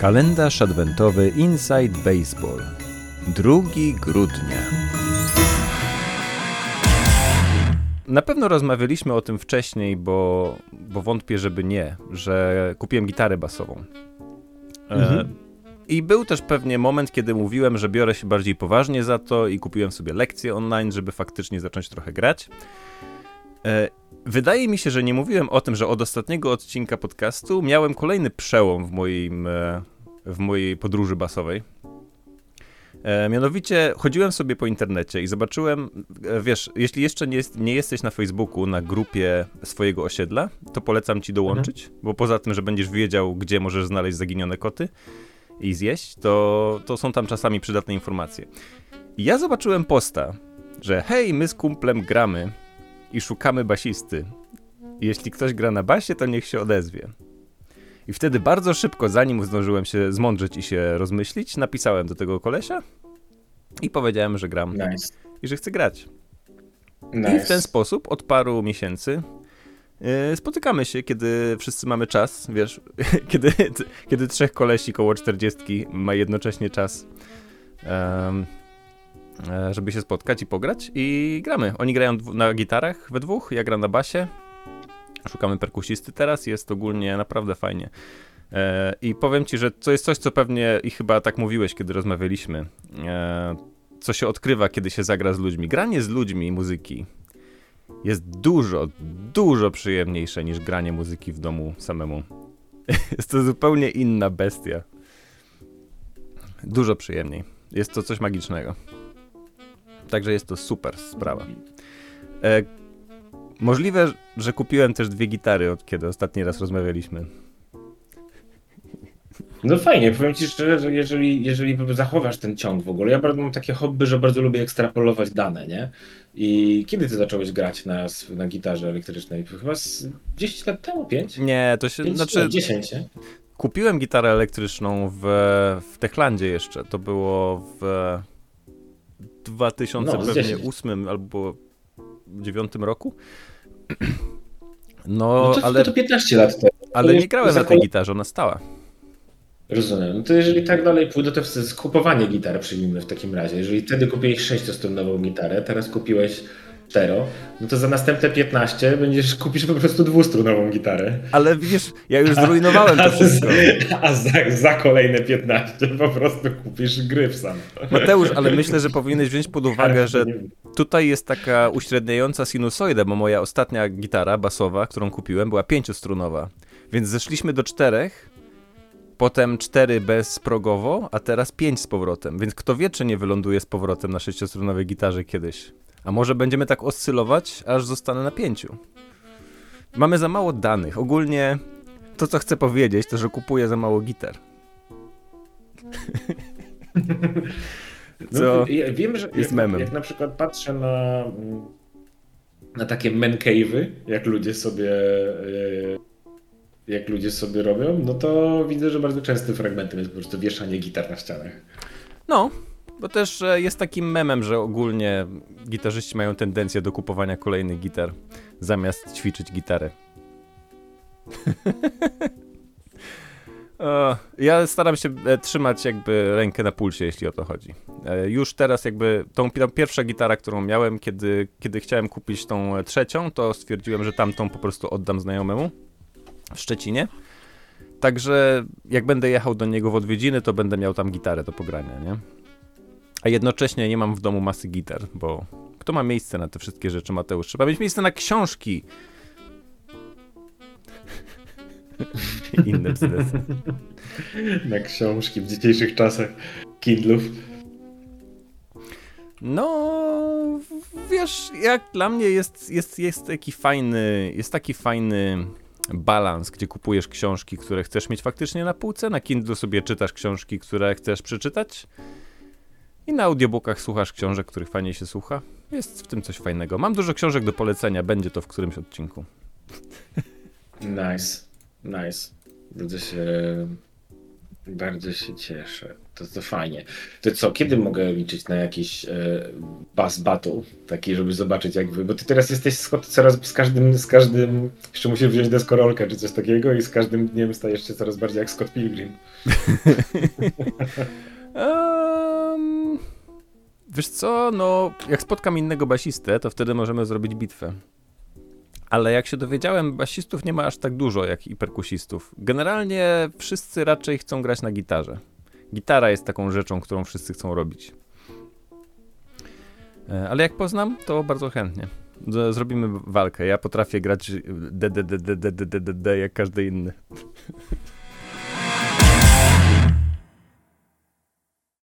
Kalendarz adwentowy Inside Baseball. 2 grudnia. Na pewno rozmawialiśmy o tym wcześniej, bo, bo wątpię, żeby nie, że kupiłem gitarę basową. E, mhm. I był też pewnie moment, kiedy mówiłem, że biorę się bardziej poważnie za to i kupiłem sobie lekcje online, żeby faktycznie zacząć trochę grać. E, wydaje mi się, że nie mówiłem o tym, że od ostatniego odcinka podcastu miałem kolejny przełom w, moim, e, w mojej podróży basowej. E, mianowicie chodziłem sobie po internecie i zobaczyłem, wiesz, jeśli jeszcze nie, jest, nie jesteś na Facebooku, na grupie swojego osiedla, to polecam ci dołączyć, mhm. bo poza tym, że będziesz wiedział, gdzie możesz znaleźć zaginione koty i zjeść, to, to są tam czasami przydatne informacje. I ja zobaczyłem posta, że hej, my z kumplem gramy i szukamy basisty. Jeśli ktoś gra na basie, to niech się odezwie. I wtedy bardzo szybko, zanim zdążyłem się zmądrzeć i się rozmyślić, napisałem do tego kolesia i powiedziałem, że gram nice. i że chcę grać. Nice. I w ten sposób od paru miesięcy yy, spotykamy się, kiedy wszyscy mamy czas, wiesz, kiedy, kiedy trzech kolesi koło czterdziestki ma jednocześnie czas. E, żeby się spotkać i pograć i gramy. Oni grają na gitarach we dwóch, ja gram na basie. Szukamy perkusisty teraz, jest ogólnie naprawdę fajnie. E, I powiem ci, że to jest coś, co pewnie i chyba tak mówiłeś, kiedy rozmawialiśmy. E, co się odkrywa, kiedy się zagra z ludźmi. Granie z ludźmi muzyki jest dużo, dużo przyjemniejsze niż granie muzyki w domu samemu. jest to zupełnie inna bestia. Dużo przyjemniej. Jest to coś magicznego. Także jest to super sprawa. E, możliwe, że kupiłem też dwie gitary od kiedy ostatni raz rozmawialiśmy. No fajnie, powiem ci szczerze, że jeżeli, jeżeli zachowasz ten ciąg w ogóle, ja bardzo mam takie hobby, że bardzo lubię ekstrapolować dane, nie? I kiedy ty zacząłeś grać na, na gitarze elektrycznej? Chyba z 10 lat temu, 5? Nie, to się, 5, znaczy... 10, nie? Kupiłem gitarę elektryczną w, w Techlandzie jeszcze, to było w 2008 no, albo 2009 roku. No, no to, ale. To 15 lat temu. Ale nie grałem na tej gitarze, ona stała. Rozumiem. No to jeżeli tak dalej pójdę, to skupowanie gitar przyjmijmy w takim razie. Jeżeli wtedy kupiłeś 6-stronową gitarę, teraz kupiłeś cztero, no to za następne 15 będziesz kupisz po prostu dwustronową gitarę. Ale widzisz, ja już zrujnowałem to wszystko. A za, za kolejne 15 po prostu kupisz gryf sam. Mateusz, ale myślę, że powinieneś wziąć pod uwagę, że tutaj jest taka uśredniająca sinusoida, bo moja ostatnia gitara basowa, którą kupiłem, była pięciostrunowa. Więc zeszliśmy do czterech, potem cztery bezprogowo, a teraz pięć z powrotem. Więc kto wie, czy nie wyląduje z powrotem na sześciostrunowej gitarze kiedyś. A może będziemy tak oscylować, aż zostanę na pięciu. Mamy za mało danych. Ogólnie to, co chcę powiedzieć, to, że kupuję za mało gitar. co no, ja wiem, że jest jak, memem. Jak na przykład patrzę na, na takie man cave'y, jak ludzie sobie e, jak ludzie sobie robią, no to widzę, że bardzo częstym fragmentem jest po prostu wieszanie gitar na ścianach. No, bo też jest takim memem, że ogólnie gitarzyści mają tendencję do kupowania kolejnych gitar, zamiast ćwiczyć gitarę. ja staram się e, trzymać jakby rękę na pulsie, jeśli o to chodzi. E, już teraz jakby tą pierwsza gitara, którą miałem, kiedy, kiedy chciałem kupić tą trzecią, to stwierdziłem, że tamtą po prostu oddam znajomemu w Szczecinie. Także jak będę jechał do niego w odwiedziny, to będę miał tam gitarę do pogrania, nie? A jednocześnie nie mam w domu masy gitar, bo kto ma miejsce na te wszystkie rzeczy, Mateusz? Trzeba mieć miejsce na książki. Inne bzdesy. Na książki w dzisiejszych czasach Kindlów. No, wiesz, jak dla mnie jest, jest, jest taki fajny, jest taki fajny balans, gdzie kupujesz książki, które chcesz mieć faktycznie na półce, na Kindle sobie czytasz książki, które chcesz przeczytać i na audiobookach słuchasz książek, których fajnie się słucha. Jest w tym coś fajnego. Mam dużo książek do polecenia, będzie to w którymś odcinku. Nice, nice. Widzę się Bardzo się cieszę. To, to fajnie. To co, kiedy mogę liczyć na jakiś e, bass battle? Taki, żeby zobaczyć jak wy... Bo ty teraz jesteś coraz z każdym, z każdym... Jeszcze musisz wziąć deskorolkę czy coś takiego i z każdym dniem stajesz się coraz bardziej jak Scott Pilgrim. um, wiesz co, no jak spotkam innego basistę, to wtedy możemy zrobić bitwę. Ale jak się dowiedziałem, basistów nie ma aż tak dużo jak i perkusistów. Generalnie wszyscy raczej chcą grać na gitarze. Gitara jest taką rzeczą, którą wszyscy chcą robić. E, ale jak poznam, to bardzo chętnie. Zrobimy walkę. Ja potrafię grać d jak każdy inny.